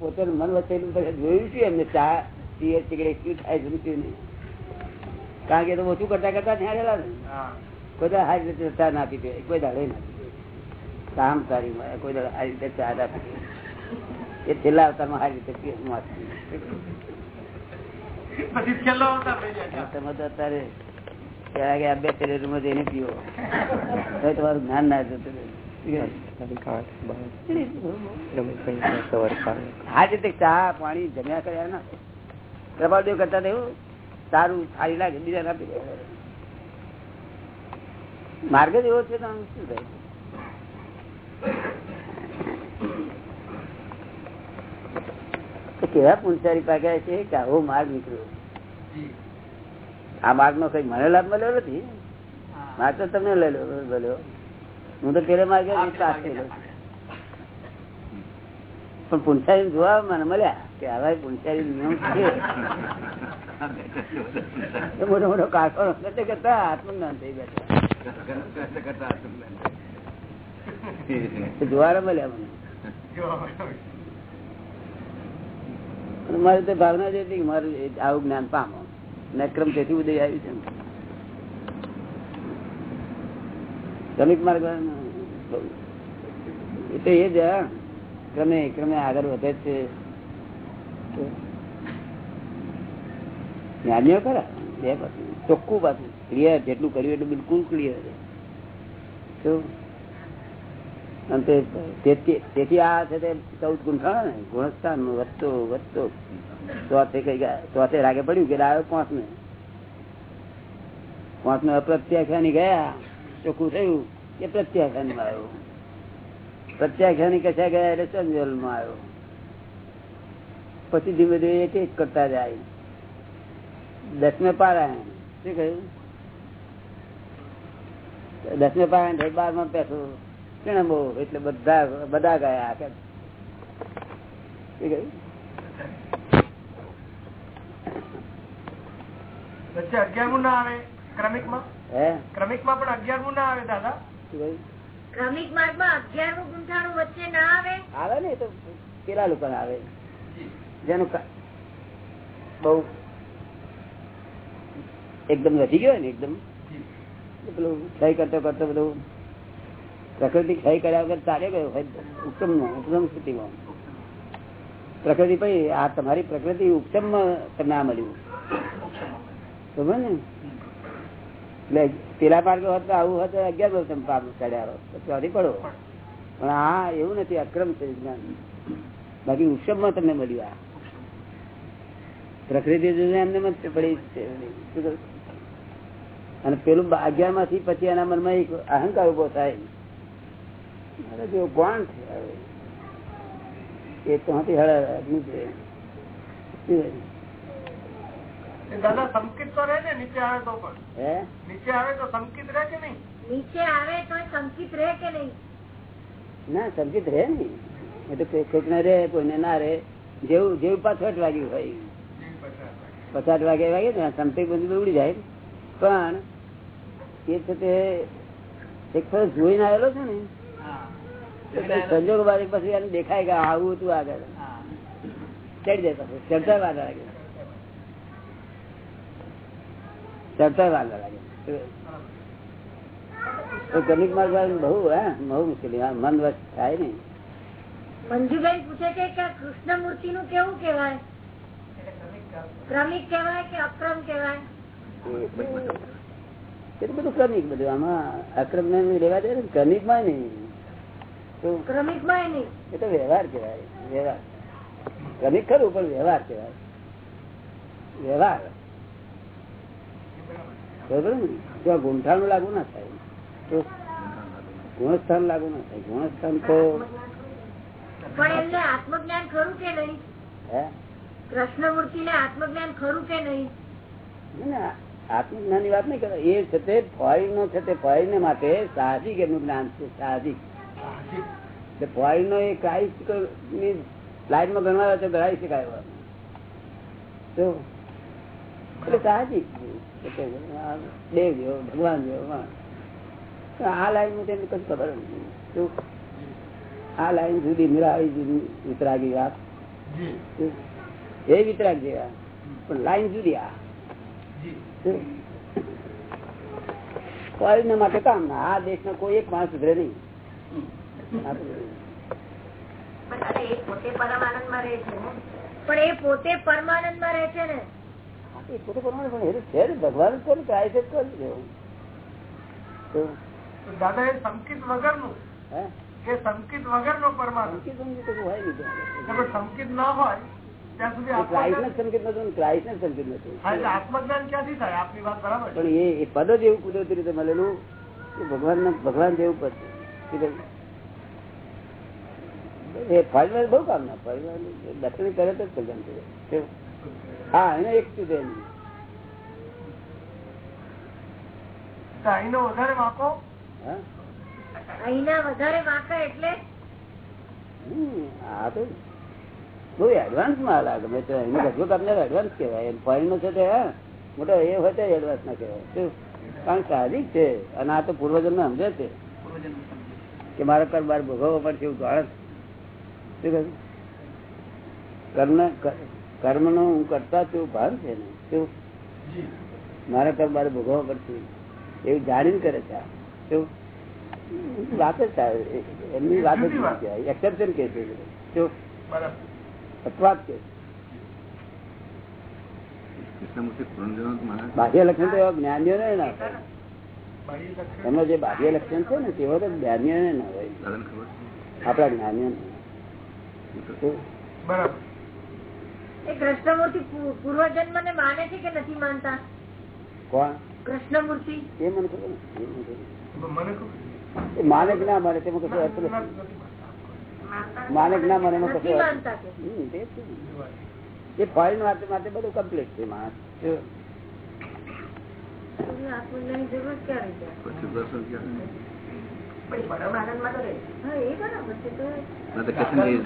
પોતે મન વચેલું જોયું છે એમને? ચા પીએ સિગરેટ શું થાય શું નહીં? કારણ કે તો ઓછું કરતા કરતા ત્યાં ગયેલા ને કોઈ દાડે હારી રીતે ચા ના પીતે કોઈ દાડે ના કામ સારી મળે. કોઈ દાડે હારી રીતે ચા ના પીતે એ છેલ્લા અવતારમાં હારી રીતે પીએ. તમે તો અત્યારે બે શરીરમાં જઈને પીવો તમારું જ્ઞાન ના જતું. આ રીતે ચા પાણી જમ્યા કર્યા ના પ્રભાદેવ કરતા એવું. સારું સારી લાગે બીજા ના માર્ગ જ એવો છે તો આમ શું થાય? કેવા પુંસારી પાક્યા છે કે આવો માર્ગ નીકળ્યો? આ માર્ગ નો કઈ મને લાભ મળ્યો નથી? માર્ગ તો તમને લઈ લો બોલ્યો હું તો પેલે માર્ગે. પણ પુંસારી જોવા મને મળ્યા કે આવા પુંસારી નિયમ છે. મોટો મોટો કારખાનો કરતા કરતા આત્મજ્ઞાન થઈ ગયા એ જોવા મળ્યા મને. મારી તો ભાવના જ હતી મારું આવું જ્ઞાન પામો. નક્રમ તેથી બધું આવ્યું છે. ને. શ્રમિક માર્ગ એ એ જ ક્રમે ક્રમે આગળ વધે છે. જ્ઞાનીઓ ખરા બે પાછું ચોખ્ખું પાછું ક્લિયર જેટલું કર્યું એટલું બિલકુલ ક્લિયર અને તેથી આ છે તે ચૌદ ગુંઠાણા ને? ગુણસ્થાન વધતો વધતો. ચોથે કઈ ગયા? ચોથે રાગે પડ્યું કે આવ્યો પાંચ ને પાંચ નો અપ્રત્યાખ્યાની ગયા. ચોખ્ખું થયું કે પ્રત્યાખ્યાનમાં આવ્યું. પ્રત્યાખ્યાની કશા ગયા એટલે સંજોલમાં આવ્યો. પછી ધીમે ધીમે એક એક કરતા જાય. દસમે પારાયણ, શું કહ્યું? દસમે પારાયણ થઈ બારમાં પેઠું બહુ એટલે બધા બધા ગયા કે અગિયારમું ના આવે ક્રમિકમાં ક્રમિકમાં પણ અગિયારમું ના આવે દાદા? શું કહ્યું? ક્રમિક અગિયારમું ગુંઠાણું વચ્ચે ના આવે? આવે ને તો પેલા લોકો આવે. જેનું બઉ એકદમ વધી ગયો ને એકદમ. પેલું ક્ષય કરતો કરતો બધું પ્રકૃતિ ક્ષય કર્યા વગર ચાલે ગયો ઉત્તમ ઉત્તમ સ્થિતિમાં. પ્રકૃતિ પછી આ તમારી પ્રકૃતિ ઉત્તમ તમને ના મળ્યું. સમજ ને? એટલે પેલા હોત તો આવું હોત, અગિયાર વર્ષ તમે પાપ ચડ્યા ચોથી પડો. પણ આ એવું નથી, અક્રમ છે જ્ઞાન બાકી ઉત્સવમાં તમને મળ્યું આ. પ્રકૃતિ એમને મત પડી અને પેલું અગિયારમાંથી પછી એના મનમાં એક અહંકાર ઊભો થાય. જો કોણ છે? એ તો હતી હળનું છે? દાદા સંકિત તો રહે ને નીચે આવે તો પણ. નીચે આવે તો સંકિત રહે કે નહીં? નીચે આવે તો સંકિત રહે કે નહીં? ના સંકિત રહે ને. એ તો કોઈ- ને રહે કોઈને ના રે જેવું જેવું પાછળ વાગ્યું હોય. પચાસ વાગે વાગે ને સંપી બધું ઉડી જાય. પણ એ છે તે એક ફરજ જોઈને આવેલો છે ને સંજોગ બારી પછી એને દેખાય કે આવું હતું આગળ. ચડી જાય પછી. ચડતા વાર લાગે ચડતા વાર લાગે તો કમિક માર્ગ બહુ હે બહુ મુશ્કેલી. હા, મન વસ્ત થાય ને મંજુભાઈ પૂછે છે કે કૃષ્ણમૂર્તિ નું કેવું કેવાય ક્રમિક કેવાય કે અક્રમ કેવાય બધું ક્રમિક બધું. આમાં અક્રમ ને લેવા દે ક્રમિકમાં નહીં. તો ક્રમિકમાં નહીં. એ તો વ્યવહાર કેવાય વ્યવહાર. ક્રમિક ખરું પણ વ્યવહાર કેવાય વ્યવહાર. બરોબર ને? ત્યાં ગુંઠાણું લાગુ ના થાય. તો ગુણસ્થાન લાગુ ના થાય. ગુણસ્થાન તો આત્મજ્ઞાન ખરું કે નહીં? કૃષ્ણમૂર્તિ ને આત્મજ્ઞાન ખરું કે નહીં? આત્મજ્ઞાનની વાત નહીં કરે એ છે તે ફોરેન નો છે તે ફોરેન ને માટે સાહજિક એમનું જ્ઞાન છે સાહજિક. ફોરેન નો એ ક્રાઇસ્ટની લાઈનમાં ગણવા તો ગણાવી શકાય. તો આ માં માટે કામ ના. આ દેશનો કોઈ એક માણસ સુધરે નહીં. પણ એ પોતે પોતે પરમાનંદમાં રહે છે ને? એ પોતે પ્રમાણે પણ છે ભગવાન જ કરે કરી દેવું દાદા એ સંકિત સંકિત સંકેત હોય નહીં. ના હોય પદ જ એવું કુદરતી રીતે મળેલું ભગવાન ભગવાન જેવું પદ એ ફળ બહુ કામ ના ફળ દર્શન કરે તો જ કલ્યાણ થયું. હા એને એક સુધી એમ. તો અહીંનો વધારે વાંકો હા? વધારે વાંકા એટલે? હમ, તો બહુ એડવાન્સમાં લાગે. મેં તો એનું લગભગ આપણે એડવાન્સ કહેવાય. ફોરેન નો છે તે હા. મોટો એ હોય તો એડવાન્સ ના કહેવાય. શું? કારણ સાહજિક છે. અને આ તો પૂર્વજન્મ સમજે છે. કે મારે કર બાર ભોગવવો પડશે એવું જાણે છે. શું કહ્યું? કર્મ કર્મ નો હું કરતા તેવું ભાન છે ને? કેવું મારા કર્મ મારે ભોગવવા પડશે. એવું જાણીને કરે છે કેવું વાત જ થાય. એમની વાત જ એક્સેપ્શન કે છે અપવાદ કે બાહ્ય લક્ષણ તો એવા જ્ઞાનીઓ ને ના એમનો જે બાહ્ય લક્ષણ છે ને તેવો તો જ્ઞાનીઓ ને ના હોય આપણા જ્ઞાનીઓ બરાબર. એ કૃષ્ણમૂર્તિ પૂ- પૂર્વજન્મ ને માને છે કે નથી માનતા? કોણ? કૃષ્ણમૂર્તિ? એ મને ખબર મને કે ના માને તેમાં કશું અર્થ નથી. માને કે ના મને કશો. એ ફોરેન વાત માટે બધું કમ્પ્લીટ છે માણસ.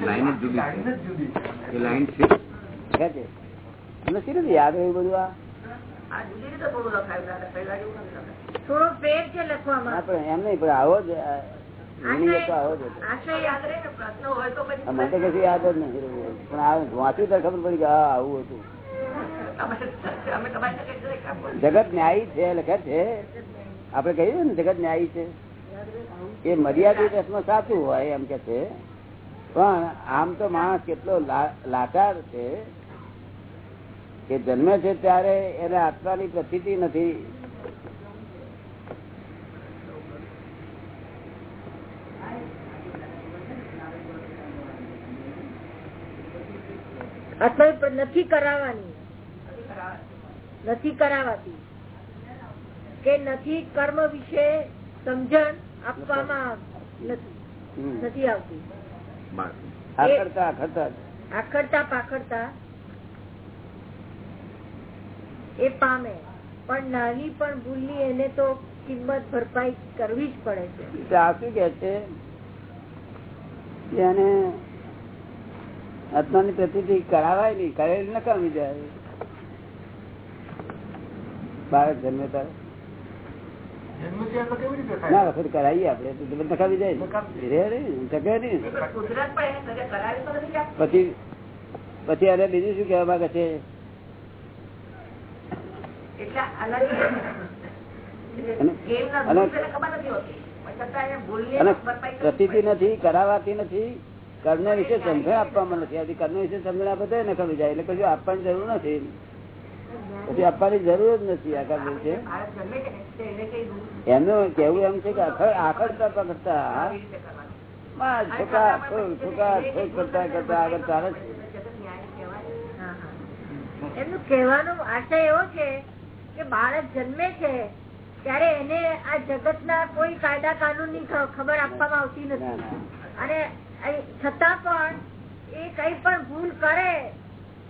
લાઈન જ જુદી લાઈન છે. છે. તમને શી યાદ હોય બધું આ? રહ્યું. જગત ન્યાયી છે લખે છે. આપડે કહીએ ને જગત ન્યાયી છે. એ મર્યાદિત અર્થમાં સાચું હોય એમ કે છે. પણ આમ તો માણસ કેટલો લાચાર છે. કે જન્મે છે ત્યારે એને આત્માની પ્રતીતિ નથી. નથી કરાવવાની. નથી કરાવાતી. કે નથી કર્મ વિશે સમજણ આપવામાં નથી. નથી આવતી. આખડતા આખડતા પાખડતા એ પામે. પણ નાની પણ ભૂલની એને તો કિંમત ભરપાઈ કરવી જ પડે છે. આ શું કે છે? એને આત્માની પ્રતિ કરાવાય નહીં કરેલી જાય. બાળક જન્મે ના વખત કરાવીએ આપડે તો નકામી જાય. પછી પછી અરે બીજું શું કેવા માંગે છે? પ્રતીતિ નથી કરાવાતી નથી. કર્મ વિશે સમજણ આપવામાં નથી આજે કર્મ વિશે સમજણ આપે તો એને ખબર જાય. એટલે કશું આપવાની જરૂર નથી. પછી આપવાની જરૂર જ નથી આ કર્મ વિશે. એમનું કેવું એમ છે કે આખડ- આખડતા પકડતા છોકરા છોકરા છોક કરતા કરતા આગળ ચાલે છે. એમનું કહેવાનો આશય એવો છે કે બાળક જન્મે છે ત્યારે એને આ જગતના કોઈ કાયદા કાનૂનની ખબર આપવામાં આવતી નથી. અને છતાં પણ એ કઈ પણ ભૂલ કરે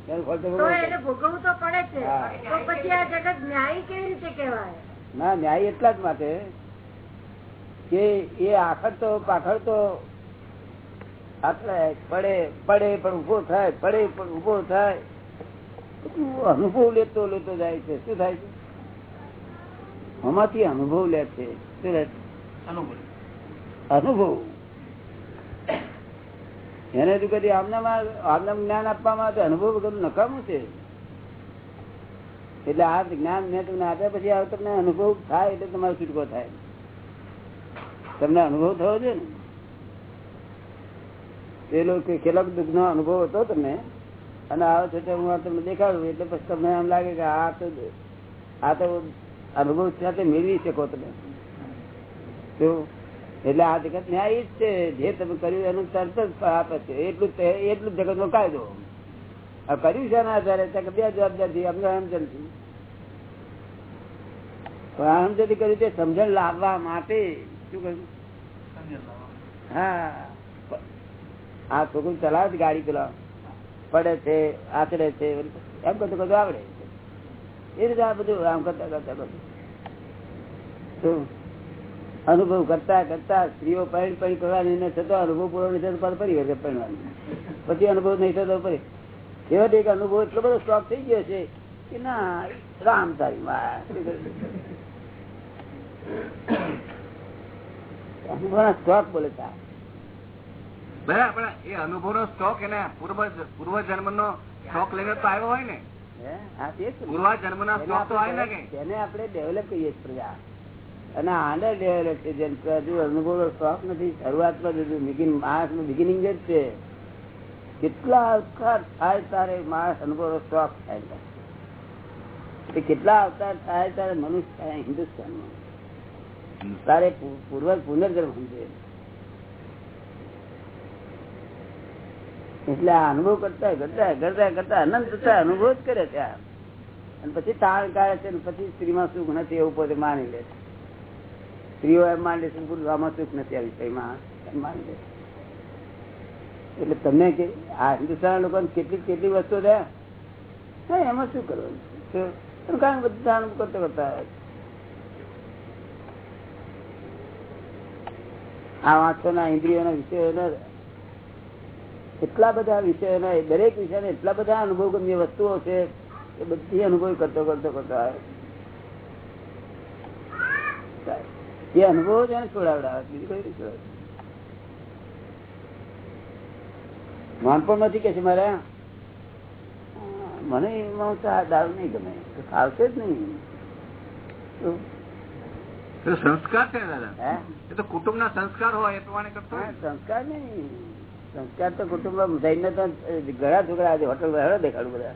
તો એને ભોગવવું તો પડે છે. તો પછી આ જગત ન્યાયી કેવી રીતે કહેવાય? ના ન્યાય એટલા જ માટે કે એ આખડતો પાખડતો આટલે પડે પડે પણ ઊભો થાય પડે પણ ઊભો થાય. અનુભવ લેતો લેતો જાય છે. શું થાય છે? આમાંથી અનુભવ લે છે? અનુભવ. એને જો કદી આમનામાં આમના જ્ઞાન આપવામાં તો અનુભવ બધું નકામું છે. એટલે આ જ્ઞાન મેં તમને આપ્યા પછી આ તમને અનુભવ થાય એટલે તમારો છૂટકો થાય. તમને અનુભવ થયો છે ને? પેલો કે કેટલાક દુઃખ નો અનુભવ હતો તમને. અને આવો છો હું તમને દેખાડું એટલે પછી તમને એમ લાગે કે આ તો આ તો અનુભવ સાથે મેળવી શકો તમે. એટલે આ જગત ન્યાય જ છે. જે તમે કર્યું એનું તરત જ આપે છે. એટલું એટલું જગત નો કાયદો. આ કર્યું છે ના આધારે બે જવાબદાર અમને સમજણથી પણ સમજણ કર્યું તે સમજણ લાવવા માટે શું કહ્યું હા. આ છોકરું ચલાવે ગાડી પેલા પડે છે આચડે છે. એમ કરતો કરતો આવડે. એ રીતે આ બધું આમ કરતા કરતા બધું. અનુભવ કરતા કરતા સ્ત્રીઓ પૈણ પૈણ કરવાની ને અનુભવ પૂરો નહીં થતો, પાછું ફરી વખત પૈણવાની પછી અનુભવ નહીં થતો ફરી. એવો એક અનુભવ એટલો બધો સ્ટોક થઈ ગયો છે કે ના, રામ તારી અનુભવના સ્ટોક બોલે બરાબર એ અનુભવ નો સ્ટોક એને પૂર્વ પૂર્વ જન્મ નો સ્ટોક લઈને તો આવ્યો હોય ને ના સ્ટોક ને તેને આપણે ડેવલપ કરીએ પ્રજા. અને આંડર ડેવલપ છે જેમ હજુ અનુભવ શોખ નથી શરૂઆતમાં begin- માણસનું બિગિનિંગ જ છે. કેટલા અવતાર થાય તારે માણસ અનુભવ શોખ થાય કેટલા અવતાર થાય તારે મનુષ્ય હિન્દુસ્તાન હિન્દુસ્તાનમાં. તારે પૂર્વ પુનર્જન્મ સમજે. એટલે અનુભવ કરતા કરતા કરતા કરતા અનંત થતા અનુભવ જ કરે ત્યાં અને પછી તાણ કાઢે છે પછી સ્ત્રીમાં સુખ નથી એવું પોતે માની લે છે. સ્ત્રીઓ એમ માની લેશે પુરુષોમાં સુખ નથી આ વિષયમાં. એમ માની લે એટલે તમને કે આ હિન્દુસ્તાન લોકો કેટલી કેટલી વસ્તુ હા એમાં શું કરવાનું? કારણ બધા અનુભવ કરતા કરતા આ વાંચો વાંચોના ઇન્દ્રિયોના વિષયોના એટલા બધા વિષયોના દરેક વિષયના એટલા બધા અનુભવ ગમ્ય વસ્તુઓ છે એ બધી અનુભવ કરતો કરતો કરતો આવે. એ અનુભવ જ એને છોડાવડાવે બીજું કઈ રીતે છોડાવે. નાનપણ નથી કે છે મારે. મને એમાં દારૂ નહીં ગમે ખાવશે જ નહીં. તો સંસ્કાર છે દાદા. એ તો કુટુંબ ના સંસ્કાર હોય એ પ્રમાણે કરતો સંસ્કાર નહીં. સંસ્કાર તો કુટુંબ જઈને તો ઘણા છોકરા આજે હોટલ હેડો દેખાડું બધા.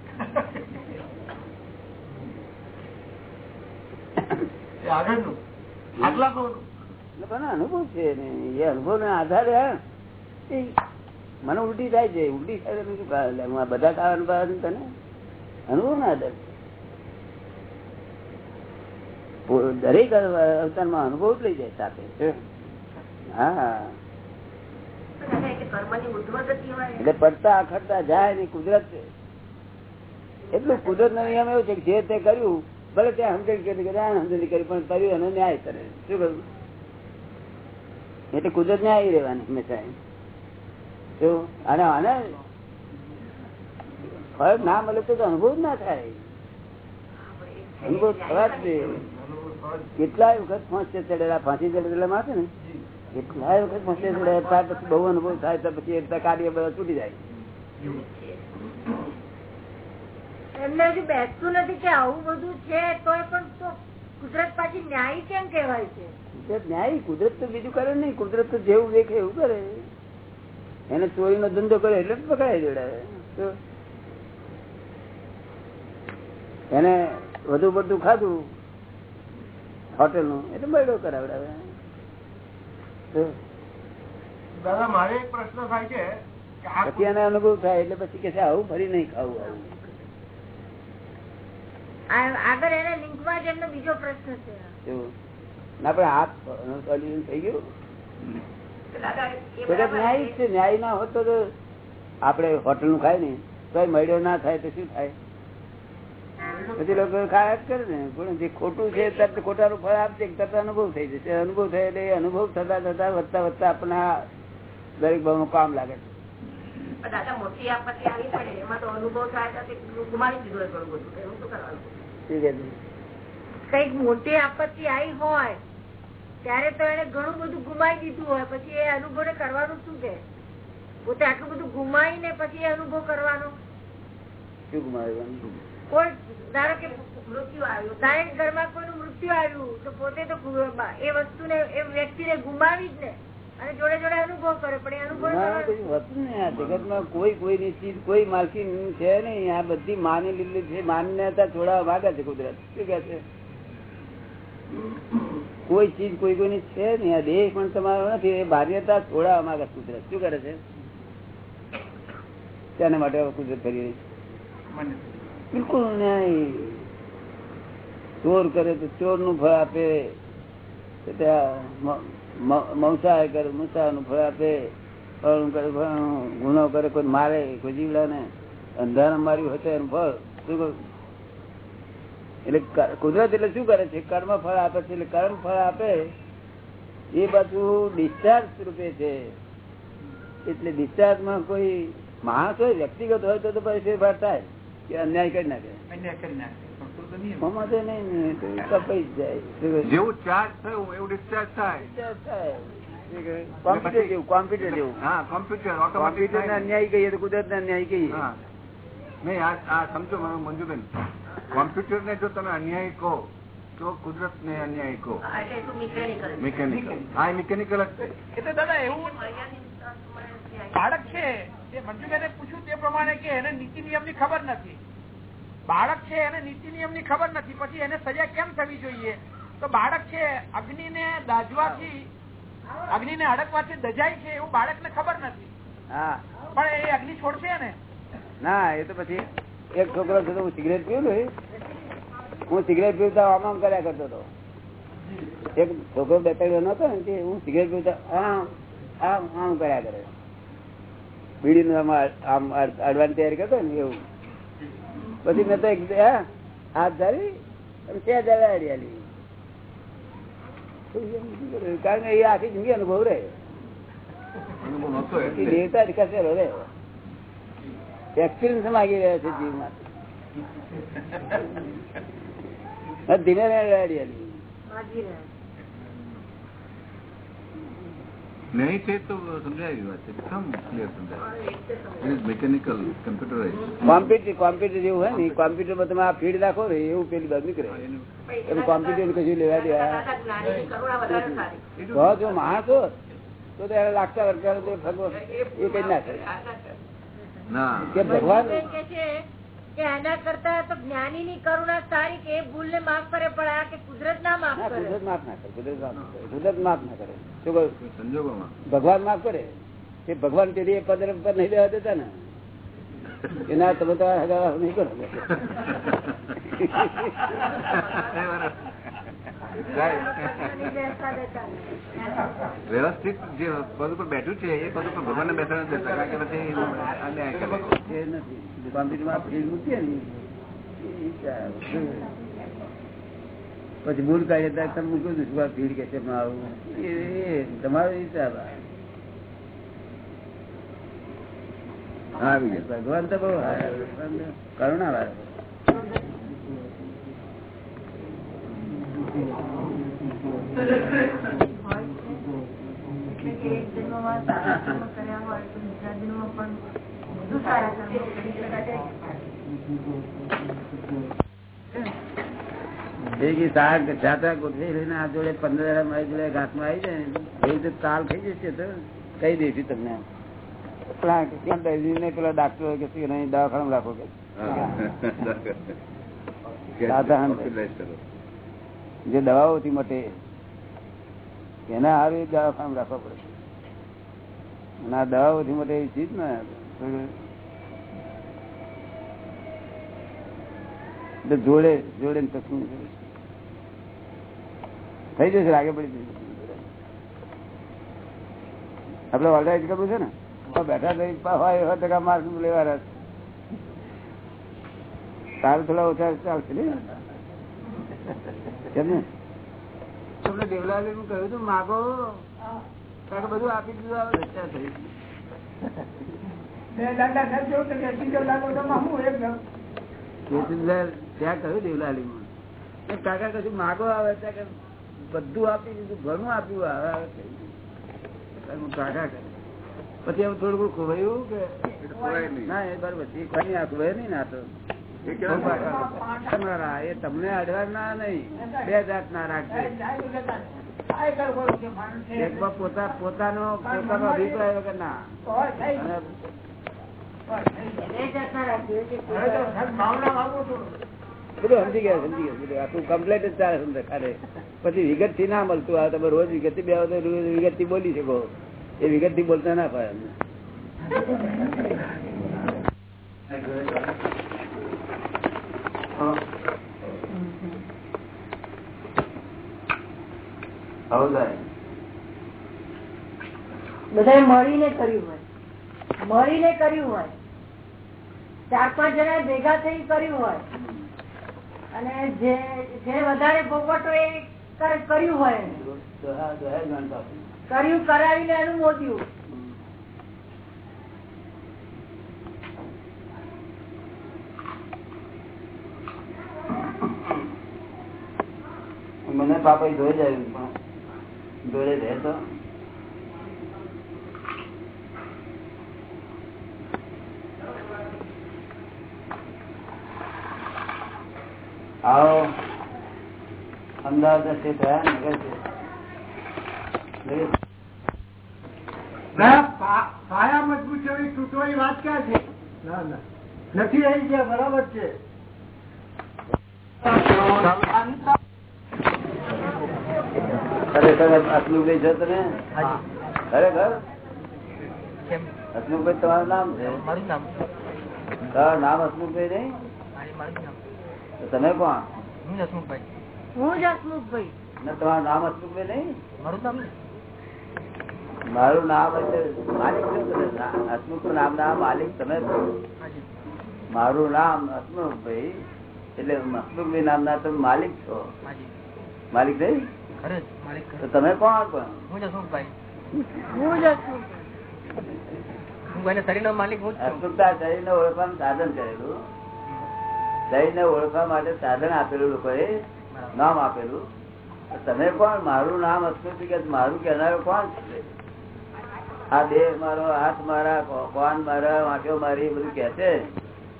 અનુભવ છે એ અનુભવ ના આધારે મને ઉલટી થાય છે ઉલટી થાય શું બધા ખાવા અનુભવ તને? અનુભવ ના આધારે દરેક અવતારમાં અનુભવ જ લઈ જાય સાથે. હા. એટલે પડતા અખડતા જાય ને કુદરત. એટલું કુદરત નો નિયમ એવો છે કે જે તે કર્યું, ભલે ત્યાં સમજણ કરી કરી, પણ કર્યું એનો ન્યાય કરે. શું કહ્યું? એટલે કુદરત ન્યાય રહેવાની હંમેશા શું અને આને ફળ ના મળે તો અનુભવ ના થાય. અનુભવ થવા જ કેટલાય વખત ફાંસી ચડેલા ફાંસી ચડેલા માં છે ને. કેટલાય વખત પછી બહુ અનુભવ થાય તો પછી એકતા કાર્ય બધા છૂટી જાય. એમને હજુ બેસતું નથી કે આવું બધું છે તોય પણ તો કુદરત પાછી ન્યાય કેમ કેવાય છે? કુદરત ન્યાય કુદરત તો બીજું કરે નહીં કુદરત તો જેવું દેખે એવું કરે. એને ચોરીનો ધંધો કરે એટલે પકડાય જોડાવે તો એને વધુ પડતું ખાધું હોટેલનું એટલે બૈડો કરાવડાવે. તો દાદા મારે એક પ્રશ્ન થાય છે પછી એને અનુભવ થાય એટલે પછી કે આવું ફરી નહીં ખાવું આવું. આગળ એના લિંકમાં જ એમનો બીજો પ્રશ્ન છે. ના પણ હાથ સોલ્યુશન થઈ ગયું. ન્યાય છે ન્યાય ના હોત તો આપડે હોટલનું ખાય ને તો મળ્યો ના થાય તો શું થાય? પછી લોકો ખાયા જ કરે ને પણ જે ખોટું છે તરત ખોટાનું ફળ આપશે તરત અનુભવ થઈ જશે. અનુભવ થાય એટલે અનુભવ થતા થતા વધતા વધતા આપણને આ દરેક ભાવનું કામ લાગે છે. દાદા મોટી આપત્તિ આવી પડે એમાં તો અનુભવ થાય તો ગુમાવી દીધું હોય? કંઈક મોટી આપત્તિ આવી ત્યારે તો એને ઘણું બધું ગુમાવી દીધું હોય પછી એ અનુભવ કરવાનું શું છે? પોતે આટલું બધું ગુમાવીને પછી એ અનુભવ કરવાનો? શું ગુમાવ્યું કોઈ ધારો કે મૃત્યુ આવ્યું દરેક ઘરમાં કોઈનું મૃત્યુ આવ્યું તો પોતે તો એ વસ્તુને એ વ્યક્તિને ગુમાવી જ ને. અને જોડે જોડે અનુભવ કરે પણ એ અનુભવ ગુમાવવાનું કશું જ નહીં. જગતમાં કોઈ કોઈની ચીજ કોઈ માલકી છે નહીં. આ બધી માની લીધી છે માન્યતા છોડાવવા માંગે છે કુદરત. શું કે છે? કોઈ ચીજ કોઈ કોઈની છે નહીં. આ દેહ પણ તમારો નથી. એ માન્યતા છોડાવવા માંગે કુદરત. શું કરે છે? તેના માટે કુદરત કરી રહી છે? બિલકુલ ન્યાય. ચોર કરે તો ચોરનું ફળ આપે. મંસાહાર કરે મંસાહારનું ફળ આપે કરે ગુનો કરે, કોઈ મારે, કોઈ જીવડાને અંધારા માર્યું હશે એનું ફળ, શું એટલે કુદરત એટલે શું કરે છે? કર્મ ફળ આપે છે, એટલે કર્મ ફળ આપે. એ બાજુ ડિસ્ચાર્જ રૂપે છે. એટલે ડિસ્ચાર્જમાં કોઈ માણસ હોય, વ્યક્તિગત હોય, તો પછી ફેરફાર થાય. કે અન્યાય કરી નાખે? જેવું ચાર્જ થયું એવું ડિસ્ચાર્જ? કોમ્પ્યુટર જેવું કોમ્પ્યુટર જેવું. હા કોમ્પ્યુટર કોમ્પ્યુટર ને અન્યાય કહીએ તો કુદરત ને અન્યાય કહીએ. હા. નહીં આ સમજો મારું મંજુબેન. કોમ્પ્યુટર ને જો તમે અન્યાય કહો તો કુદરત ને અન્યાય કહો. મિકેનિકલ હા મિકેનિકલ જ છે. એટલે દાદા એવું બાળક છે જે મંજુબેને પૂછ્યું તે પ્રમાણે કે એને નીતિ નિયમ ખબર નથી. બાળક છે એને નીતિ નિયમ ખબર નથી પછી એને સજા કેમ થવી જોઈએ? તો બાળક છે અગ્નિ ને દાજવાથી અગ્નિ ને અડકવાથી દજાય છે એવું બાળક ને ખબર નથી. હા. પણ એ અગ્નિ છોડશે ને ના એ તો પછી એક છોકરો છે હું સિગરેટ પીવું ને હું સિગરેટ પીવતા આમ આમ કર્યા કરતો હતો. એક છોકરો બેઠેલો નતો ને તે હું સિગરેટ પીવતા આમ આમ આમ કર્યા કરે. બીડી નું આમ અડવાની તૈયારી કરતો ને એવું. પછી મેં તો એક હાથ ધારી અને ત્યાં કારણ કે એ આખી જિંદગી અનુભવ રહે. દેવતા જ કસેલો રે. એક્સપિરિયન્સ માગી રહ્યા છે જીવમાં. ધીમે ધીમે રેડી આલી. માગી રહ્યા નહીં છે તો સમજાવી વાત છે. એકદમ ક્લિયર સમજાય? Is mechanical computerize computer computer જેવું હોય ને કોમ્પ્યુટરમાં તમે આ ફીડ રાખો ને એવું પેલી બાજુ નીકળે. એમ કોમ્પ્યુટર કશું લેવા દેવા તો જો માણસો તો તો એને લાગતા વર્ગ ભગવાન એ કઈ ના કરે ના. કે ભગવાન કે એના કરતા તો જ્ઞાની ની કરુણા સારી કે ભૂલ ને માફ કરે પણ આ કે કુદરત ના માફ કરે. કુદરત માફ ના કરે કુદરત માફ ના કરે કુદરત માફ ના કરે. શું કહ્યું? સંજોગોમાં. ભગવાન માફ કરે? કે ભગવાન તેથી એ પદ પર નહીં લેવા દેતા ને? એના તમે તો હગાવા નહીં કરો. વ્યવસ્થિત જે પદ ઉપર બેઠું છે એ પદ ઉપર ભગવાન બેઠા નથી દેતા કારણ કે પછી અન્યાય કરે નથી. કોમ્પ્યુટરમાં ફીલ્ડ મૂકીએ ને પછી તમે મૂક્યું હતું શું આ ફીલ્ડ કે છે મારું? એ તમારો હિસાબ આવી ગયા. ભગવાન તો બહુ કરુણા વાળા એટલે કે એક જન્મમાં સારા કર્મ કર્યા હોય તો બીજા જન્મમાં પણ વધુ સારા કર્મ કરી શકાય. એ કે શાક જાત્રા ગોઠવી લઈને આ જોડે પંદર મારી જોડે ઘાસમાં આવી જાય એવી રીતે તાલ થઈ જશે તો કહી દઈશું તમને પેલા દર્દીને કે દવાખાનું રાખો કે. જે દવાઓથી મટે, એના હારું એ દવાખાનું રાખવા પડે અને આ દવાઓથી મટે એવી ચીજ ને જોડે જોડે. થઈ જશે, લાગે પડી આપડે ઓલરાઈટ કરવું છે ને? બેઠા થઈ હોય એવા ટકા માર્ક લેવાના. તારે થોડા ઓછા ચાલશે ને કેમ ને? તમને દેવલાલી કહ્યું માગો. બધું આપી દીધું આવે થઈ. ત્યાં કહ્યું દેવલાલી માં કાકા કશું માગો આવે ત્યાં કે બધું આપી દીધું ઘણું આપ્યું આવે કાકા કરે પછી એવું થોડું ખોવાયું કે. ના એ બરોબર કોઈ નહીં, આ ખોવાય નહીં ને આ તો. એ તમને અડવા ના નહીં, બે જાત ના પોતા, પોતાનો પોતાનો અભિપ્રાય વગર ના. બધું સમજી ગયા સમજી ગયા, બધું. આખું કમ્પ્લેટ જ ચાલે સમજે ખાલે. પછી વિગતથી ના મળતું. આ તમે રોજ વિગતથી બે વિગતથી બોલી શકો. એ વિગતથી બોલતા ના પાય અમને. બધા મળીને કર્યું હોય. મળીને કર્યું હોય. ચાર પાંચ જણા ભેગા થઈ કર્યું હોય. અને જે જે વધારે ભોગવટો એ કર્યું હોય. કર્યું કરાવીને અનુમોદ્યું મને પાપા જોઈ જાય પણ જોડે રહે તો. આવો. અમદાવાદ છે થયા નગર છે. પાયા મજબૂત છે એવી તૂટવાની વાત ક્યાં છે? ના ના. નથી રહી ગયા બરાબર છે. ખરેખર હસમુખભાઈ છો તમે ખરેખર? હસમુખભાઈ તમારું નામ છે? મારું નામ તમારું નામ હસમુખભાઈ નહીં? મારું નામ. તો તમે કોણ? હું હસમુખભાઈ. હું જ હસમુખભાઈ. ને તમારું નામ હસમુખભાઈ નહીં? મારું નામ મારું નામ એટલે માલિક હસમુખનું નામ ના માલિક તમે મારું નામ હસમુખભાઈ એટલે હસમુખભાઈ નામ ના તમે માલિક છો. માલિક નહીં? તો તમે કોણ પણ હું જ હસમુખભાઈ હું જ હસમુખભાઈ હું ભાઈને માલિક હું છું. હસમુખતા ઓળખવાનું સાધન કરેલું. શરીરને ઓળખવા માટે સાધન આપેલું લોકોએ નામ આપેલું. તમે કોણ? મારું નામ હસમુખ કે મારું કહેનારો કોણ છે? આ દેહ મારો હાથ મારા કોણ મારા વાંક્યો મારી બધું કે છે?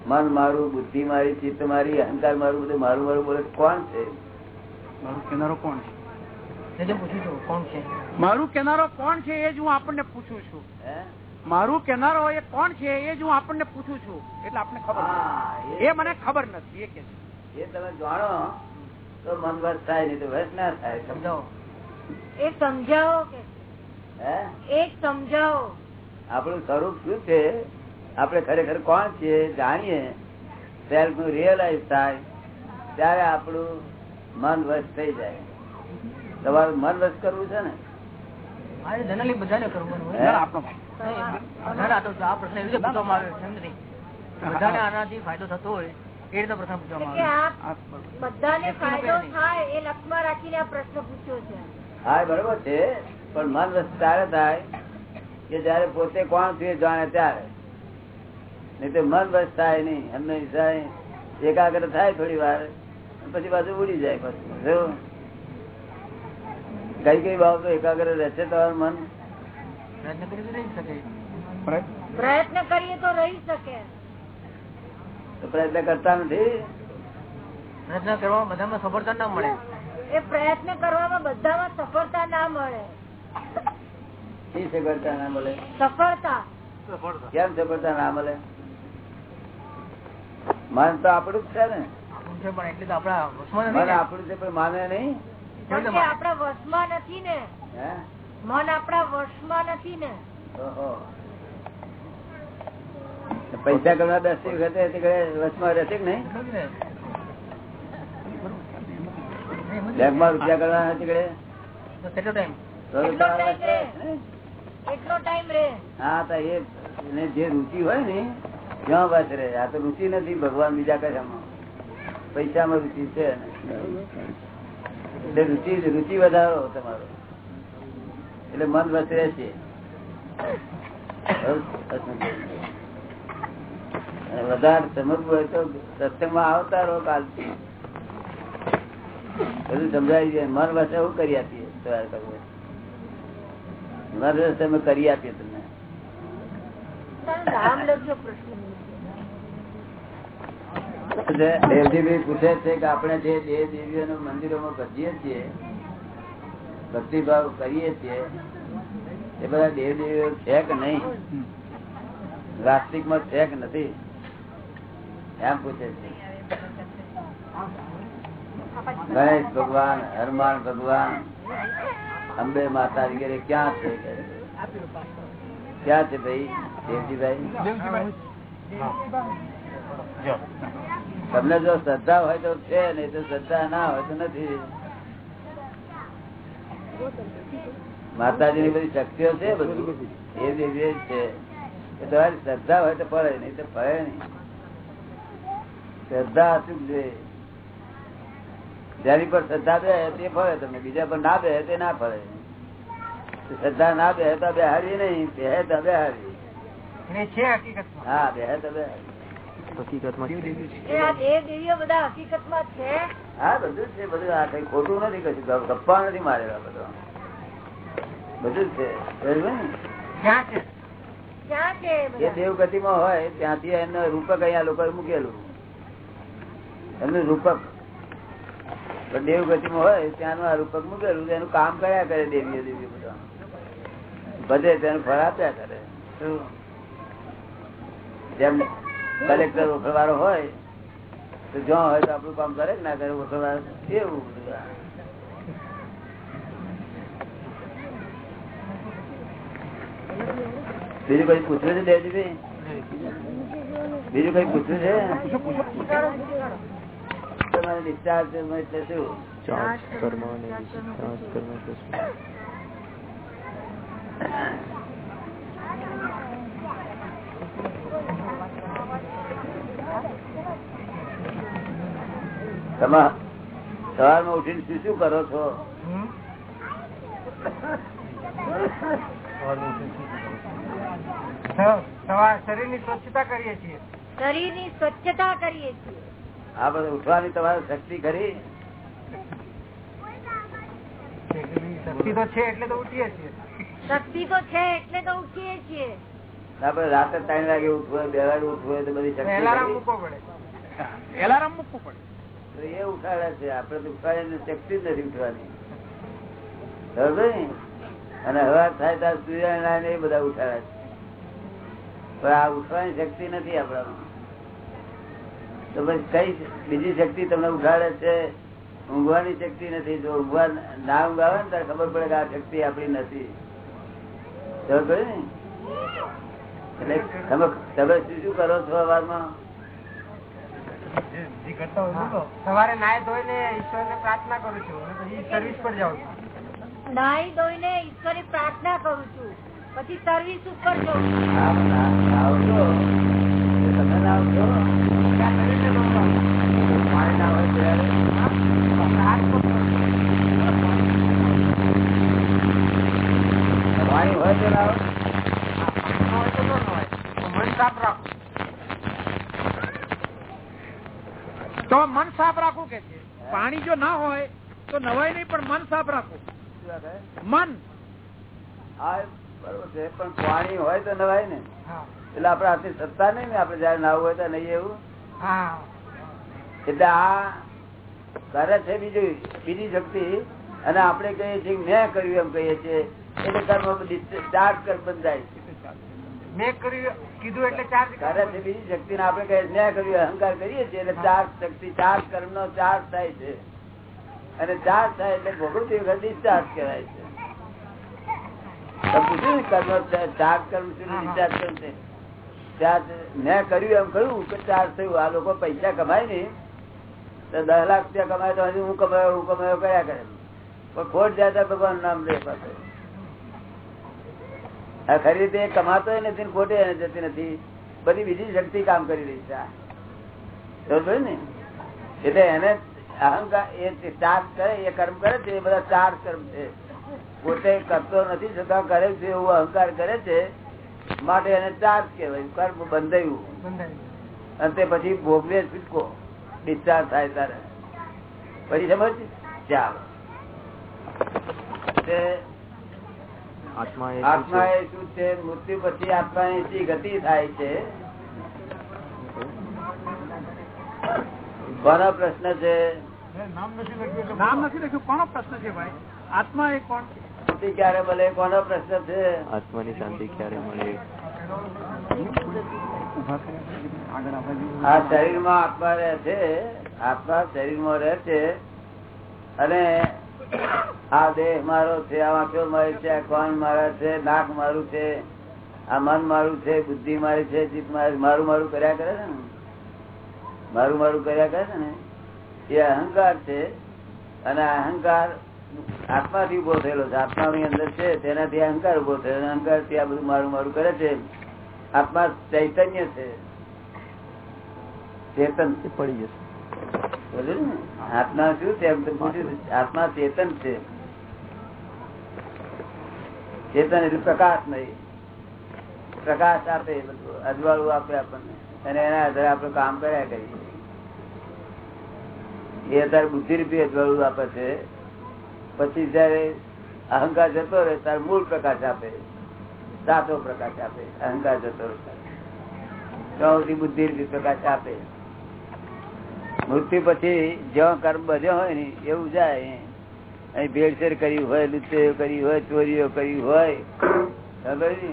મન મારું બુદ્ધિ મારી ચિત્ત મારી અહંકાર મારું બધું મારું મારું બોલે કોણ છે? મારું છું કોણ છે? મારું કેનારો કોણ છે એ જ હું આપણને પૂછું છું. હે? મારું કેનારો એ કોણ છે એ જ હું આપણને પૂછું છું. એટલે આપણને ખબર એ મને ખબર નથી એ કે એ તમે જાણો તો મન વસ થાય નહીં તો વસ ના થાય. સમજાવો એ સમજાવો કે હે? સમજાવો. આપણું સ્વરૂપ શું છે? આપણે ખરેખર કોણ છીએ? જાણીએ. ત્યારે નું રિયલાઇઝ થાય. ત્યારે આપણું મન વશ થઈ જાય. તમારું મન વશ કરવું છે ને? જનરલી બધાને કરવું બધાને આ તો આ પ્રશ્ન એવી રીતે પૂછવામાં આવ્યો છે એમ નથી બધાને આનાથી ફાયદો થતો હોય એ રીતે પ્રશ્ન પૂછવામાં કે બધાને ફાયદો થાય એ લક્ષમાં રાખીને આ પ્રશ્ન પૂછ્યો છે. હા બરોબર છે પણ મન વશ ત્યારે થાય કે જયારે પોતે કોણ છે જાણે ત્યારે. નહીં તો મન વશ થાય નહીં એમને એકાગ્ર થાય થોડી વાર પછી પાછું ઉડી જાય પછી. જો. કઈ કઈ બાબતો એકાગ્ર રહેશે તમારું મન? પ્રયત્ન કરીએ તો રહી શકે. પ્રયત્ન કરતા નથી? પ્રયત્ન કરવામાં બધામાં સફળતા ના મળે. એ પ્રયત્ન કરવામાં બધામાં સફળતા ના મળે. સફળતા ના મળે? સફળતા. કેમ સફળતા ના મળે? મન તો આપણું જ છે ને. આપણું છે પણ એટલે આપણા છે પણ માને નહીં. આપણા વશમાં નથી ને. મન આપણા વશમાં નથી ને. પૈસા કરવા દસ વખતે તે વચમાં રહેશે કે નહીં? એટલું જ રૂપિયા કરવા નથી કેટલો ટાઈમ એટલો રે. હા? તો એ જે રુચિ હોય ને ત્યાં બસ રે. આ તો રુચિ નથી ભગવાન બીજા કશામાં. પૈસામાં રુચિ છે. એટલે રુચિ રુચિ વધારો તમારો. એટલે મન વસ છે. વધારે સમજવું હોય તો સત્સંગમાં આવતા રહો કાલથી. બધું સમજાવી દે મન વસે એવું કરી આપીએ તૈયાર કરવું. મન વસે અમે કરી આપીએ તમને. રામ લખજો પ્રશ્ન. દેવજીભાઈ પૂછે છે કે આપણે જે દેવ દેવીઓ મંદિરોમાં ભજીએ છીએ, ભક્તિભાવ કરીએ છીએ, એ બધા દેવ છે કે નહીં? વાસ્તવિકમાં છે કે નથી? એમ પૂછે છે. ગણેશ ભગવાન, હનુમાન ભગવાન, અંબે માતા વગેરે ક્યાં છે? ક્યાં છે ભાઈ દેવજીભાઈ તમને જો શ્રદ્ધા હોય તો છે નહીં તો શ્રદ્ધા ના હોય તો નથી. માતાજી ની બધી શક્તિઓ છે બધું? એ છે. એ તમારી શ્રદ્ધા હોય તો પડે નહીં તો પડે નહીં. શ્રદ્ધા અચૂક જોઈએ જેની પર શ્રદ્ધા બે તે ફળે તમને. બીજા પર ના બે તે ના ફળે શ્રદ્ધા ના બે તો બેહાડી નહીં. બે તો હકીકત હા બે તો બેહાડી હકીકતમાં છે. હા બધું છે બધું. આ કઈ ખોટું નથી કશું. ગપ્પા નથી મારેલા બધો. બધું જ છે. બધા? દેવગતિ માં હોય ત્યાંથી એમને રૂપક અહીંયા લોકો મૂકેલું. એમનું રૂપક. દેવગતિ માં હોય ત્યાંનું આ રૂપક મૂકેલું. એનું કામ કર્યા કરે દેવીઓ દેવી બધા. બધે તેનું ફળ આપ્યા કરે. જેમ કલેક્ટર ઓળખવાળો હોય તો જો હોય તો આપણું કામ કરે ના કરે ઓળખવાળો એવું બીજું કઈ પૂછવું છે દેવજીભાઈ બીજું કઈ પૂછવું છે? તમારે ડિસ્ચાર્જ એટલે શું? ચાર્જ કરવાની ચાર્જ કરવા તમે સવારમાં ઉઠીને શું શું કરો છો? શરીરની સ્વચ્છતા કરીએ છીએ. શરીરની સ્વચ્છતા કરીએ છીએ. આ બધું ઉઠવાની તમારી શક્તિ ખરી? શક્તિ તો છે એટલે તો ઉઠીએ છીએ. શક્તિ તો છે એટલે તો ઉઠીએ છીએ. આપડે રાતે ત્રણ વાગે ઉઠવું બે વાગે ઉઠવું બધી શક્તિ એલાર્મ મૂકવો પડે. એલાર્મ મૂકવું પડે. તો એ ઉઠાડે છે. આપડે તો ઉઠાડે શક્તિ નથી ઉઠવાની. અને હવા થાય ત્યાં સૂર્યનારાયણ એ બધા ઉઠાડે છે. પણ આ ઉઠવાની શક્તિ નથી આપણામાં. તો પછી કઈ બીજી શક્તિ તમને ઉઠાડે છે? ઊંઘવાની શક્તિ નથી. જો ઊંઘવા ના ઊંઘાવે ને ત્યારે ખબર પડે કે આ શક્તિ આપણી નથી. એટલે તમે તમે શું શું કરો છો અવાજમાં સવારે નાય ધોઈને ઈશ્વર ને પ્રાર્થના કરું છું. સર્વિસ પર જાઉં છું. નાહી ધોઈને ઈશ્વરની પ્રાર્થના કરું છું. પછી સર્વિસ ઉપર જઉં છું. આ બધા આવજો. તમે આવજો. પાણી ના હોય ત્યારે હોય તો ના હોય હોય તો ન હોય તો મન સાફ રાખવું તો મન સાફ રાખવું કે છે? પાણી જો ના હોય તો નવાય નહીં પણ મન સાફ રાખવું? મન. હા બરોબર છે. પણ પાણી હોય તો નવાય ને. એટલે આપડે હાથની સત્તા નહીં ને આપડે જયારે નાવું હોય તો નહીં એવું? એટલે આ કરે છે બીજું બીજી શક્તિ. અને આપણે કહીએ છીએ મેં કર્યું એમ કહીએ છીએ. એટલે કર્મ ડિસ્ચાર્જ કર બંધાય મેં કર્યું કીધું એટલે ચાર્જ કરે બીજી શક્તિ ને આપડે મેં કર્યું અહંકાર કરીએ છીએ એટલે ચાર શક્તિ ચાર કર્મ નો ચાર્જ થાય છે. અને ચાર્જ થાય એટલે ભોગવતી વખત ડિસ્ચાર્જ કહેવાય છે. પૂછ્યું કર્મ ચાર્જ કર્મ શું ડિસ્ચાર્જ કર્મ છે. ચાર્જ મેં કર્યું એમ કહ્યું કે ચાર્જ થયું. આ લોકો પૈસા કમાય ને તો દસ લાખ રૂપિયા કમાય તો હજી હું કમાયો હું કમાયો કયા કરે? પણ ખોટ જાય ભગવાન નામ દે પાસે ખરી રીતે કમાતો નથી ખોટે જતી નથી. બધી બીજી શક્તિ કામ કરી રહી છે ને? એટલે એને અહંકાર એ કરે એ કર્મ કરે છે એ બધા ચાર કર્મ છે. પોતે કરતો નથી છતાં કરે છે એવું અહંકાર કરે છે. માટે એને ચાર્જ કહેવાય. કર્મ બંધાયું. અને તે પછી ભોગવે છૂટકો. ડિસ્ચાર્જ થાય તારે પછી સમજ ચાલો. આત્મા એ શું છે? મૃત્યુ પછી આત્મા શી ગતિ થાય છે. કોનો પ્રશ્ન છે? નામ નથી નામ નથી કોનો પ્રશ્ન છે ભાઈ? આત્મા એ કોણ? મુક્તિ ક્યારે મળે? કોનો પ્રશ્ન છે? આત્માની શાંતિ ક્યારે મળે? આ શરીરમાં આત્મા રહે છે. આત્મા શરીરમાં રહે છે. અને આ દેહ મારો છે, આ વાંખો મારી છે, આ કોણ મારા છે, નાક મારું છે, આ મન મારું છે, બુદ્ધિ મારી છે, ચિત્ત મારી મારું મારું કર્યા કરે છે ને? મારું મારું કર્યા કરે છે ને? એ અહંકાર છે અને અહંકાર આત્માથી ઊભો થયેલો છે. આત્માની અંદર છે, તેનાથી અહંકાર ઊભો થયેલો અહંકારથી આ બધું મારું મારું કરે છે. આત્મા ચૈતન્ય છે. ચેતન. પડી જશે? આત્મા શું છે? આત્મા ચેતન છે. ચેતન એટલે પ્રકાશ નહીં. પ્રકાશ આપે બધું. અજવાળું આપે આપણને. અને એના આધારે આપણે કામ કર્યા કરીએ. એ અત્યારે બુદ્ધિ રૂપી અજવાળું આપે છે. પછી જયારે અહંકાર જતો રહે, ત્યારે મૂળ પ્રકાશ આપે. સાચો પ્રકાશ આપે. અહંકાર જતો રહે. બુદ્ધિ રૂપી પ્રકાશ આપે. મૃત્યુ પછી જ્યાં કર્મ બધ્યો હોય ને, એવું જાય. અહીં ભેળસેળ કરી હોય લુચ્ચેઓ કરી હોય, ચોરીઓ કરી હોય છે?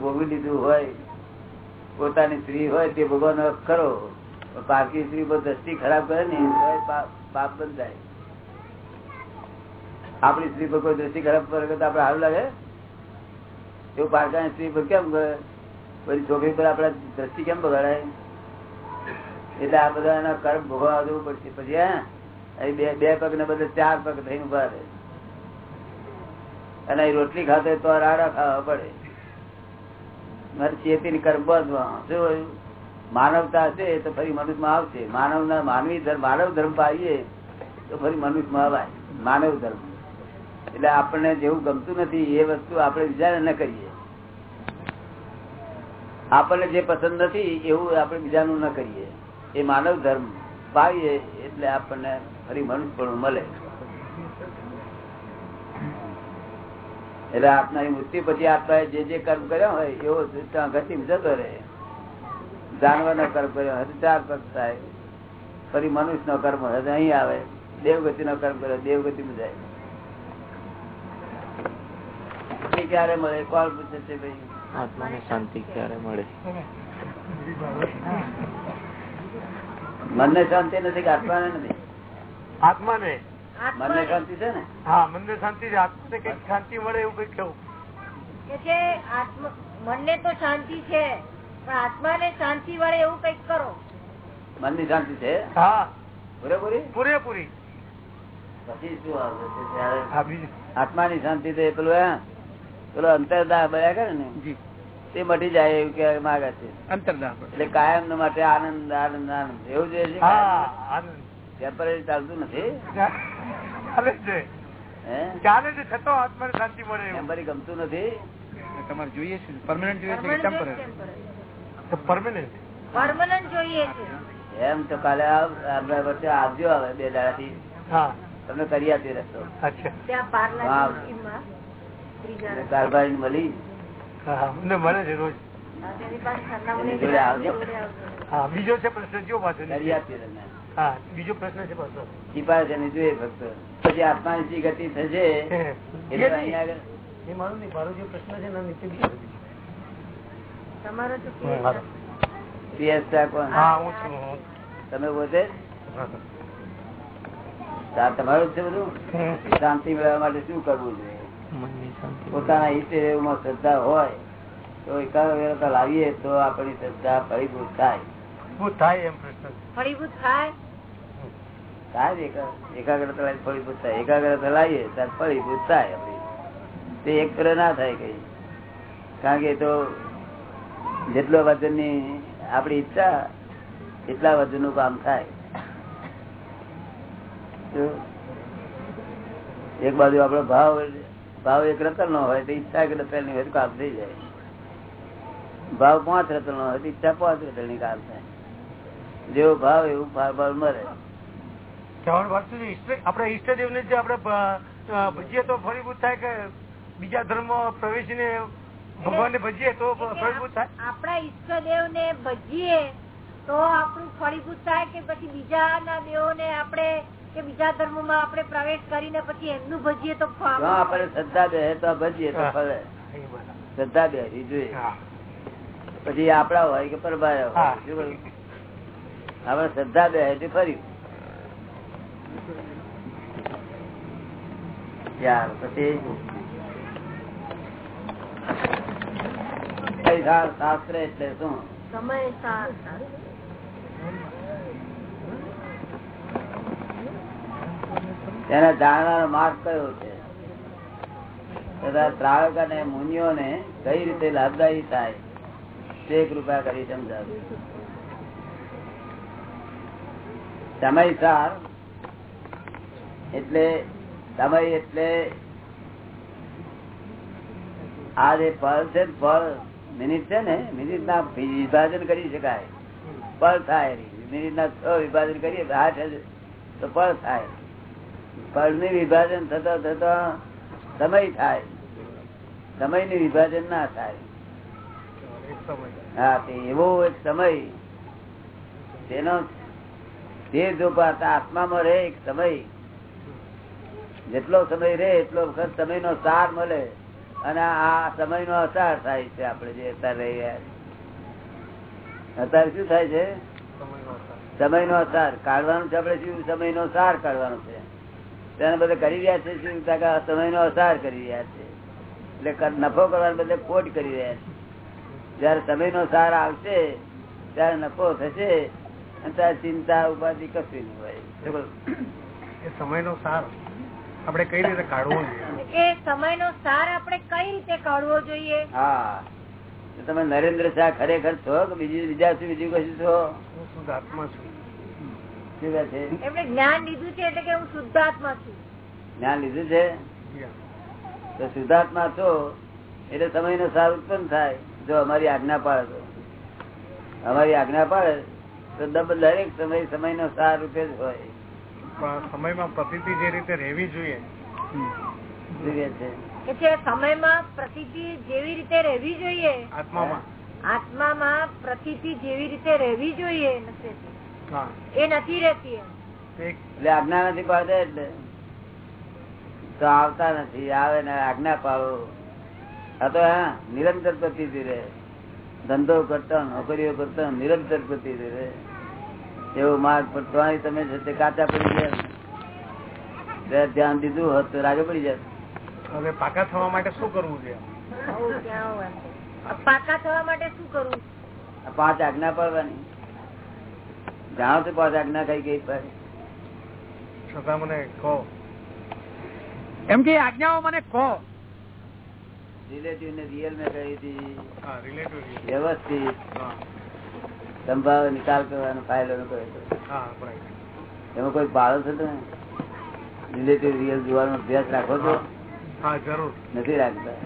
ભોગવી લીધું હોય. પોતાની સ્ત્રી હોય તે ભગવાન ખરો પાકી સ્ત્રી પર દ્રષ્ટિ ખરાબ કરે ને પાપ બંધાય આપણી સ્ત્રી પર કોઈ દ્રષ્ટિ ખરાબ કરે તો આપડે સારું લાગે? એવું પારકાની સ્ત્રી પર કેમ કરે? પછી છોકરી પર આપડે દ્રષ્ટિ કેમ બગાડાય? એટલે આ બધા એના કર્મ ભોગવવા જવું પડશે. પછી હા બે પગ ને બદલે ચાર પગ થઈને ઊભા રહે. અને રોટલી ખાતે તો રાડા ખાવા પડે. ચેતી કર્મ શું? માનવતા છે તો ફરી મનુષ્યમાં આવશે. માનવ ના માનવી ધર્મ માનવ ધર્મ પાઈએ તો ફરી મનુષ્યમાં અવાય. માનવ ધર્મ. એટલે આપણને જેવું ગમતું નથી એ વસ્તુ આપણે વિચાર ન કરીએ. આપણને જે પસંદ નથી એવું આપણે બીજાનું ન કરીએ. એ માનવ ધર્મ. પાવીએ એટલે આપણને ફરી મનુષ્ય પણ મળે. એટલે આપનારી મૃત્યુ પછી આપણે જે જે કર્મ કર્યા હોય એવો ત્યાં ગતિ જતો રહે. જાનવર નો કર્મ કર્યો હોય તો ચાર થાય. ફરી મનુષ્ય નો કર્મ અહીં આવે. દેવગતિ નો કર્મ કર્યો દેવગતિ માં જાય ક્યારે મળે? કોણ પૂછે છે ભાઈ? આત્માને શાંતિ ક્યારે મળે? મનને શાંતિ નથી કે આત્માને નથી? આત્માને? મનને શાંતિ છે ને? હા મને શાંતિ છે. આત્માને કંઈક શાંતિ મળે એવું કંઈક કેવું. કે છે મનને તો શાંતિ છે પણ આત્માને શાંતિ વળે એવું કંઈક કરો. મનની શાંતિ છે? હા. પૂરેપૂરી? પૂરેપૂરી. પછી શું આવે છે આત્માની શાંતિ તો પેલું હા પેલો અંતરદાહ બળ્યા કરે ને? જી. તે મટી જાય એવું કે માગે છે. એટલે કાયમ માટે આનંદ આનંદ આનંદ. એવું જોઈએ છે હા આનંદ. ટેમ્પરરી ચાલતું નથી? ચાલે છે. હે? ચાલે છે છતાં આત્માને શાંતિ મળે ટેમ્પરરી ગમતું નથી? તમારે જોઈએ છે પરમાનન્ટ જોઈએ છે ટેમ્પરરી પરમાનન્ટ પરમનન્ટ જોઈએ છે. એમ તો કાલે આપણા વચ્ચે આવજો હવે બે દાડાથી. હા. તમને કરી આપી રસ્તો. અચ્છા. ત્યાં મળી. મને મળે છે રોજ. હા, બીજો છે પ્રશ્ન જો પાછો હા બીજો પ્રશ્ન છે પાછો. ચીપા છે જોઈએ ફક્ત. પછી આત્માની શી ગતિ થશે એ એટલે અહીંયા આગળ. એ મારું નહીં મારો જે પ્રશ્ન છે ને નીચે બીજો તમારો હા, કેસ પીએસઆ કોણ? હા હું છું તમે પોતે? હા. તમારું જ છે બધું? શાંતિ મેળવવા માટે શું કરવું જોઈએ? પોતાના ઈષ્ટદેવમાં શ્રદ્ધા હોય તો એકાગ્રતા લાવીએ તો આપણી શ્રદ્ધા ફળીભૂત થાય. શું થાય એમ પ્રશ્ન ફળીભૂત થાય? થાય જ એકા- એકાગ્રતા ફળીભૂત થાય. એકાગ્રતા લાવીએ ત્યારે ફળીભૂત થાય આપણી. તે એક ફેરે ના થાય કઈ. કારણ કે તો જેટલો વજનની આપણી ઈચ્છા એટલા વજનનું કામ થાય. એક બાજુ આપડો ભાવ ભાવ એક રતન નો હોય તો ઈચ્છા એક રતનની હોય તો કાપ થઈ જાય. ભાવ પાંચ રતન નો હોય તો ઈચ્છા પાંચ રતનની કાપ થાય. જેવો ભાવ એવું ભાવ ભાવ મરે. આપણે ઈષ્ટદેવ ને જે આપડે ભજીએ તો ફરીભૂત થાય કે બીજા ધર્મ પ્રવેશીને ભગવાન ને ભજીએ તો ફળીભૂત થાય? આપડા ઈષ્ટદેવ ને ભજીએ તો આપણું ફળીભૂત થાય કે પછી બીજાના દેવો ને આપણે કે બીજા ધર્મમાં આપણે પ્રવેશ કરીને પછી એમનું ભજીએ તો આપણે શ્રદ્ધા બે તો ભજીએ તો ફળે. શ્રદ્ધા બે જોઈએ. પછી આપડા હોય કે પરબાર હોય. શું કહ્યું? શ્રદ્ધા બે એટલે ફર્યું. યાર પછી શાસ્ત્ર એટલે શું? સમય સાર તેના જાણવાનો માર્ગ કયો છે? તથા શ્રાવક અને મુનિઓને કઈ રીતે લાભદાયી થાય? તે કૃપા કરી સમજાવ્યું સમયસાર એટલે, સમય એટલે આ જે ફળ છે ફળ મિનિટ છે ને મિનિટ ના વિભાજન કરી શકાય. ફળ થાય મિનિટ ના વિભાજન કરીએ આઠ તો ફળ થાય. ફળનું વિભાજન થતા થતા સમય થાય. સમયનું વિભાજન ના થાય. હા તે એવો એક સમય. તેનો તે જો આત્મામાં રહે એક સમય. જેટલો સમય રહે એટલો વખત સમય નો સાર મળે. અને આ સમય નો અસાર થાય છે આપડે જે અત્યારે રહી રહ્યા અત્યારે શું થાય છે? સમય નો અસાર. કાઢવાનું છે આપડે શું? સમય નો સાર કાઢવાનો છે. તેને બધે કરી રહ્યા છે શું? સમય નો અસાર કરી રહ્યા છે. એટલે નફો કરવા બદલે ખોટ કરી રહ્યા છે. જયારે સમય નો સાર આવશે ત્યારે નફો થશે અને ત્યારે ચિંતા ઉપાધિ કશું નહીં હોય. એ સમય નો સાર આપણે કઈ રીતે કાઢવો જોઈએ? કે સમય નો સાર આપણે કઈ રીતે કાઢવો જોઈએ? હા. તમે નરેન્દ્ર શાહ ખરેખર છો કે બીજું બીજા શું બીજું કશું છો? હું શુદ્ધ આત્મા છે? એમણે જ્ઞાન લીધું છે એટલે કે હું શુદ્ધાત્મા છું. જ્ઞાન લીધું છે? તો શુદ્ધાત્મા છો એટલે સમય નો સાર ઉત્પન્ન થાય. જો અમારી આજ્ઞા પાડે તો. અમારી આજ્ઞા પાડે તો દરેક સમય સમય નો સાર રૂપે જ હોય. પણ સમયમાં પ્રતિતિ જે રીતે રહેવી જોઈએ. સમયમાં પ્રતિતિ જેવી રીતે રહેવી જોઈએ? આત્મામાં. આત્મામાં પ્રતિતિ જેવી રીતે રહેવી જોઈએ? એ નથી રહેતી એટલે આજ્ઞા નથી પાડતા એટલે તો આવતા નથી આવે ને આજ્ઞા પાડો. આ તો હા નિરંતર પ્રતિ રહે. ધંધો કરતા નોકરીઓ કરતા નિરંતર પ્રતિ રહે. એવો માર્ગ પર ત્રણેય તમે છે તે કાચા પડી ગયા ધ્યાન દીધું હોત તો રાગે પડી જાય હવે પાકા થવા માટે શું કરવું છે? પાકા થવા માટે શું કરવું? પાંચ આજ્ઞા પાડવાની. જાણો છો પાંચ આજ્ઞા કઈ કઈ છતાં મને કહો. એમ કે આજ્ઞાઓ મને કહો. રિલેટિવ ને રિયલ મેં કહી હતી. વ્યવસ્થિત. સંભાવ નિકાલ કરવાનો ફાયદો નો કહ્યો હતો. હા right. એમાં કોઈ પાડો છે તમે? રિલેટિવ રિયલ જોવાનો અભ્યાસ રાખો છો? નથી રાખતા.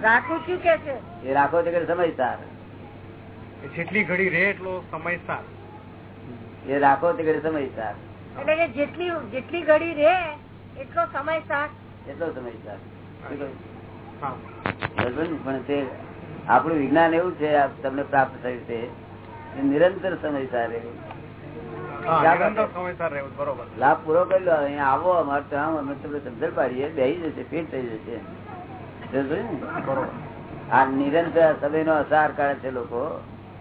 રાખું છું કે છે? એ રાખો છો કે સમયસાર એ જેટલી ઘડી રહે એટલો સમય સાર. એ રાખો તે ઘડી સમય સાર. એટલે કે જેટલી જેટલી ઘડી રહે એટલો સમય સાર. એટલો બરોબર ને? પણ તે આપણું વિજ્ઞાન એવું છે તમને પ્રાપ્ત થયું છે નિરંતર? સમય સાર લાભ પૂરો કરી લો અહીંયા આવો અમારે તો આમ અમે તમને સમજણ પાડીએ બેસી જશે ફિટ થઈ જશે. આ નિરંતર સમય નો અસાર કાઢે છે લોકો.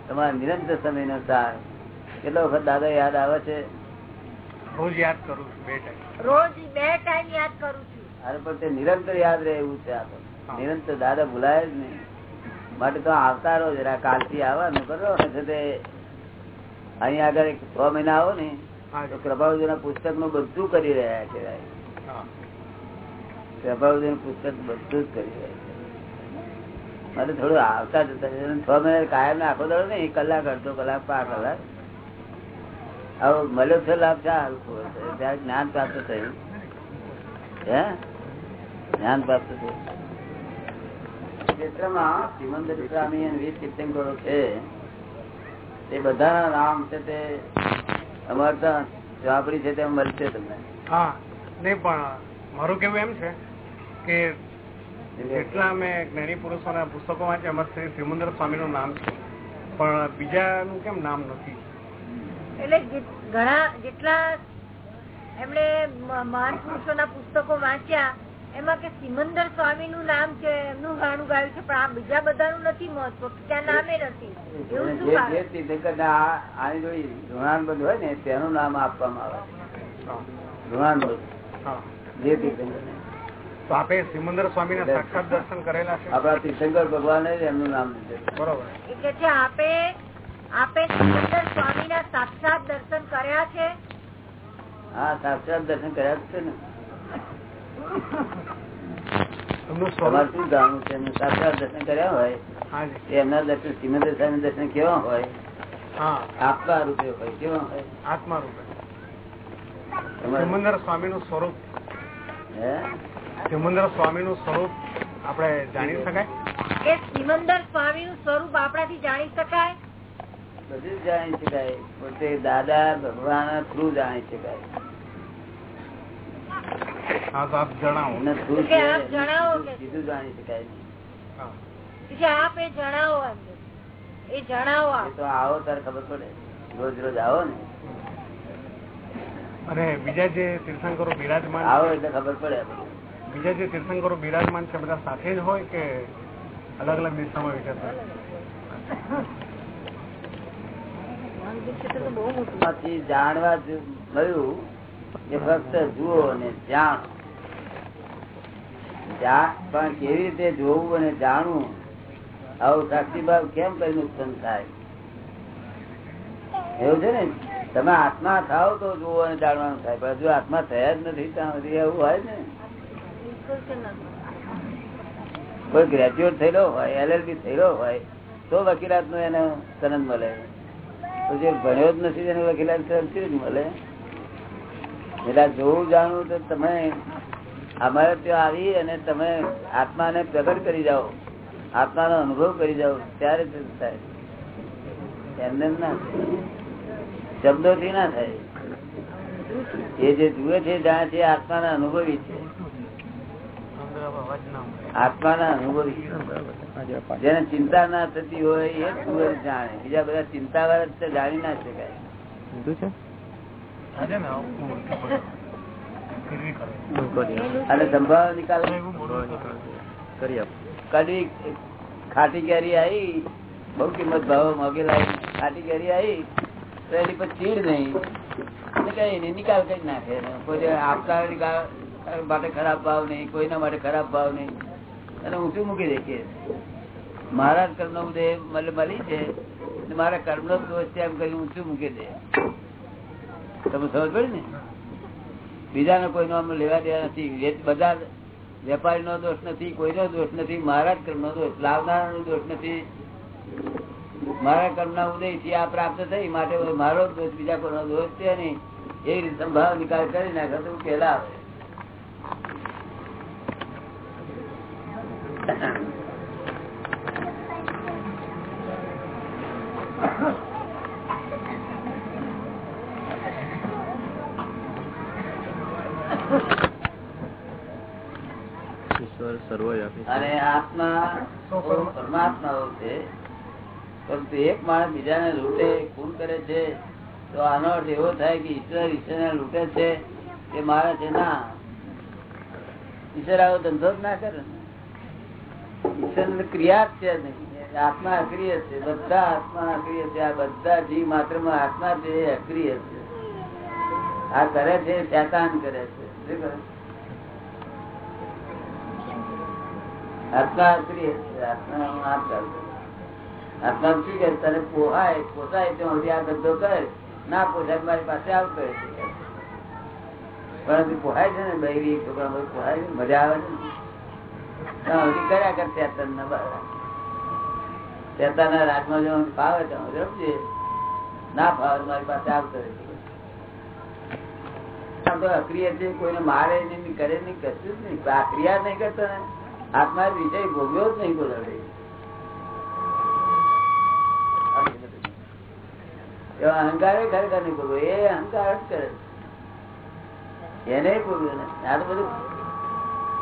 તમારા નિરંતર સમય નો સાર. કેટલો વખત દાદા યાદ આવે છે? રોજ યાદ કરું છું બે ટાઈમ. રોજ બે ટાઈમ યાદ કરું છું. અરે પણ તે નિરંતર યાદ રહે એવું છે નિરંતર દાદા ભૂલાય જ નહીં. માટે તો આવતા રહો જરા કાલથી આવવાનું કરો. ને અહીં આગળ એક છ મહિના આવો ને તો પ્રભાવજી ના પુસ્તકનું બધું કરી રહ્યા છે પ્રભાવજી નું પુસ્તક બધું જ કરી રહ્યા છે. માટે થોડું આવતા જતા. છ મહિના કાયમ આખો ને એક કલાક, અડધો કલાક, પાંચ કલાક. આવો મળ્યો છે લાભ છે. ત્યારે જ્ઞાન પ્રાપ્ત થયું. હે? જ્ઞાન પ્રાપ્ત થયું. ક્ષેત્રમાં શ્રીમંત સ્વામી અને વીર તીર્થંકરો છે. તે બધાના નામ છે તે અમારતા ત્યાં ચોપડી છે તે મળશે તમને. હા, નહીં, પણ મારું કેવું એમ છે કે જેટલા મેં જ્ઞાની પુરુષોના પુસ્તકો વાંચ્યા એમાં શ્રી શ્રીમંદર સ્વામીનું નામ છે. પણ બીજાનું કેમ નામ નથી? એટલે ઘણા જેટલા એમણે મહાન પુરુષોના પુસ્તકો વાંચ્યા એમાં કે સિમંદર સ્વામી નું નામ છે એમનું ગાણું ગાયું છે પણ આ બીજા બધાનું નથી મહત્વ ત્યાં નામે નથી. આની જોડી ઋણાનુબંધ હોય ને તેનું નામ આપવામાં આવે ઋણાન બધું જે તીર્થંકરને. તો આપે સિમંદર સ્વામી ના સાક્ષાત દર્શન કરેલા છે. આપણા તીર્થંકર ભગવાન એમનું નામ બરોબર. છે આપે આપે સિમંદર સ્વામીના સાક્ષાત દર્શન કર્યા છે? હા સાક્ષાત દર્શન કર્યા છે ને. એમનું તમારે સ્વરૂપ શું જાણવું છે સાક્ષાત દર્શન કર્યા હોય એમના દર્શન સિમંદર સ્વામી દર્શન કેવા હોય? હા. આપવા રૂપે હોય કેવા હોય? આત્મા રૂપે સિમંદર સ્વામી નું સ્વરૂપ. હે? સિમંદર સ્વામીનું સ્વરૂપ આપણે જાણી શકાય? કે સિમંદર સ્વામી નું સ્વરૂપ આપણાથી જાણી શકાય? બધું જાણી શકાય પોતે દાદા ભગવાન થ્રુ જાણી શકાય. હા આપ જણાવો. આપ જણાવો કે- સીધું જાણી શકાય નહીં. આપ એ જણાવો એ જણાવો તો આવો ત્યારે ખબર પડે. રોજ રોજ આવો ને. અને બીજા જે તીર્થંકરો બિરાજમાન આવો એટલે ખબર પડે. બીજા જે તીર્થંકરો બિરાજમાન છે, બધા સાથે જ હોય કે અલગ અલગ દિશામાં વિચરતા જાણવા મળ્યું, એ ફક્ત જુઓ અને જાણો. પણ કેવી રીતે જોવું અને જાણવું? આવું સાક્ષીભાવ કેમ કઈ ઉત્પન્ન થાય? એવું છે ને? તમે આત્મા થાવ તો જોવો અને જાણવાનું થાય, પણ હજુ આત્મા થયા જ નથી, ત્યાં સુધી એવું હોય ને કોઈ ગ્રેજ્યુએટ થયેલો હોય એલએલબી થયેલો હોય, તો વકીલાત નો એને સનદ મળે. તો જે ભણ્યો જ નથી એને વકીલાત સનદ જ મળે? એટલે જોવું જાણવું તો તમે અમારે ત્યાં આવી અને તમે આત્માને પ્રગટ કરી જાઓ, આત્માનો અનુભવ કરી જાઓ ત્યારે થાય. એમને ના શબ્દોથી ના થાય. એ જે જુએ છે જાણે છે આત્માના અનુભવી છે. આત્માના અનુભવી જેને ચિંતા ના થતી હોય એ જ જાણે. બીજા બધા ચિંતા વાળા તો જાણી ના શકાય. અને સંભાવ નિકાલ કડવી ખાટી કેરી આવી બહુ કિંમત ભાવ મોગે લાવી ખાટી કેરી આવી તો એની પર ચીડ નહીં. એટલે કઈ નહીં નિકાલ કઈ નાખે. કોઈ આપતા નિકાલ માટે ખરાબ ભાવ નહીં, કોઈના માટે ખરાબ ભાવ નહીં. અને ઊંચું મૂકી દે કે મારા કર્મ ઉદય મળી છે મારા કર્મ નો દોષ છે એમ કરી ઊંચું મૂકી દે? તમે સમજ પડી ને? બીજાને કોઈનો આમ લેવા દેવા નથી. બધા વેપારી નો દોષ નથી, કોઈનો દોષ નથી, મારા જ કર્મ નો દોષ લાવનારા નો દોષ નથી. મારા કર્મ ના ઉદયથી આ પ્રાપ્ત થઈ, માટે મારો દોષ, બીજા કોઈનો દોષ છે નહીં. એવી રીતે સંભાવ નિકાલ કરી નાખે તો પેલા આવે. અને આત્મા પરમાત્મા છે. પરંતુ એક માણસ બીજાને લૂંટે ખૂન કરે છે તો આનો અર્થ એવો થાય કે ઈશ્વર ઈશ્વર લૂંટે છે કે મારે છે ના ઈશ્વર આવો ધંધો જ ના કરે ઈશ્વર ક્રિયા જ છે નહીં. આત્મા અક્રિય છે. બધા આત્મા અક્રિય છે. આ બધા જીવ માત્રમાં આત્મા છે, એ અક્રિય છે. આ કરે છે શેતાન કરે છે? આત્મા અક્રિય છે. આત્મા આત્મા શું કે તને પોહાય, પોસાય તો આ ધંધો કરે? ના પોસાય, મારી પાસે આવતો છે છે છે છે અક્રિય છે, કોઈને મારે નહીં કરે નહીં, કશું જ નહીં. આ ક્રિયા નહીં કરતો ને. આત્મા વિષય ભોગવ્યો જ નહીં બોલાવે અહંકાર ખરેખર નહીં બોલવો એ અહંકાર જ કરે એને પૂર્યું ને આ તો બધું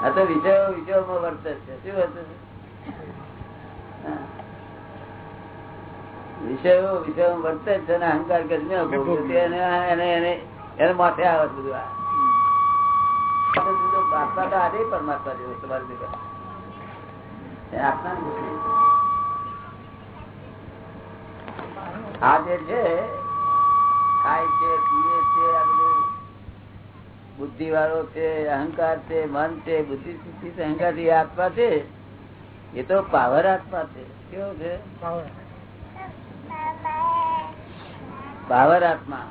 આ તો વિષયો વિષયોમાં વર્તે છે. શું વર્તે વિષયો વિષયો વર્તે જ છે ને અહંકાર કરીને ભોગવ્યું એને એને એને માથે આવે બધું આ. તો આજે પરમાત્મા જેવો તમારી આ જે છે ખાય છે પીએ છે આ બધું બુદ્ધિ વાળો છે અહંકાર છે મન છે બુદ્ધિ શુદ્ધિ અહંકાર છે આત્મા છે એ તો પાવર આત્મા છે. કેવો છે? પાવર. આત્મા.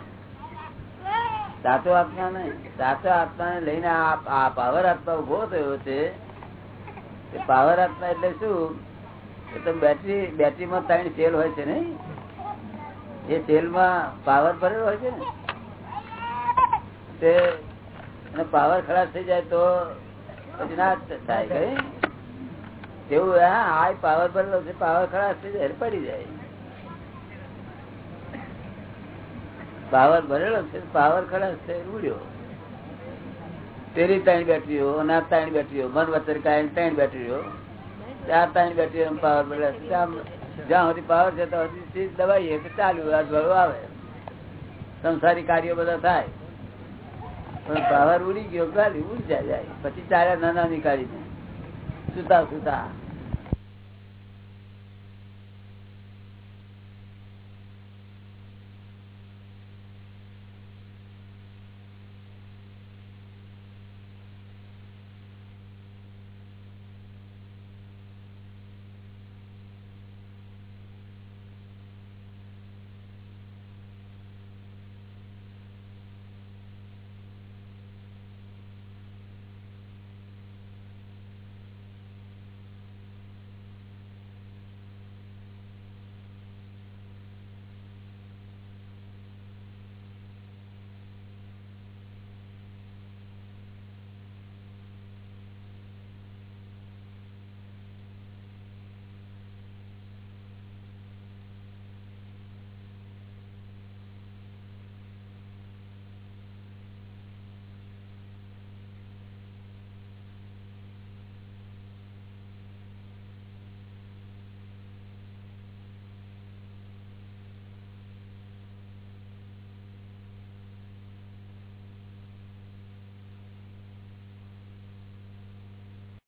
સાચો આત્મા નહીં. સાચો આત્મા ને લઈને આ પાવર આત્મા ઊભો થયો છે. પાવર આત્મા એટલે શું? એ તો બેટરી બેટરીમાં ત્રણ સેલ હોય છે ને એ સેલમાં પાવર ભરેલો હોય છે ને? તે અને પાવર ખરાબ થઈ જાય તો પછી ના થાય કઈ તેવું હા? આ પાવર પર પાવર ખરાબ થઈ જાય, પડી જાય. પાવર ભરેલો છે પાવર ખરાબ છે, ઉડ્યો. તેરી ત્રણ બેટરીઓ ના ત્રણ બેટરીઓ મન વચ્ચે કાંઈ ત્રણ બેટરીઓ આ ત્રણ બેટરીઓ પાવર ભરેલા છે. જ્યાં સુધી પાવર છે ત્યાં સુધી દબાઈએ ચાલ્યું અજવાળું આવે. સંસારી કાર્યો બધા થાય. પણ પાવર ઉડી ગયો ગાડી ઉડી જાય. પછી ચાર્યા નાના નીકાળીને સુતા સુતા.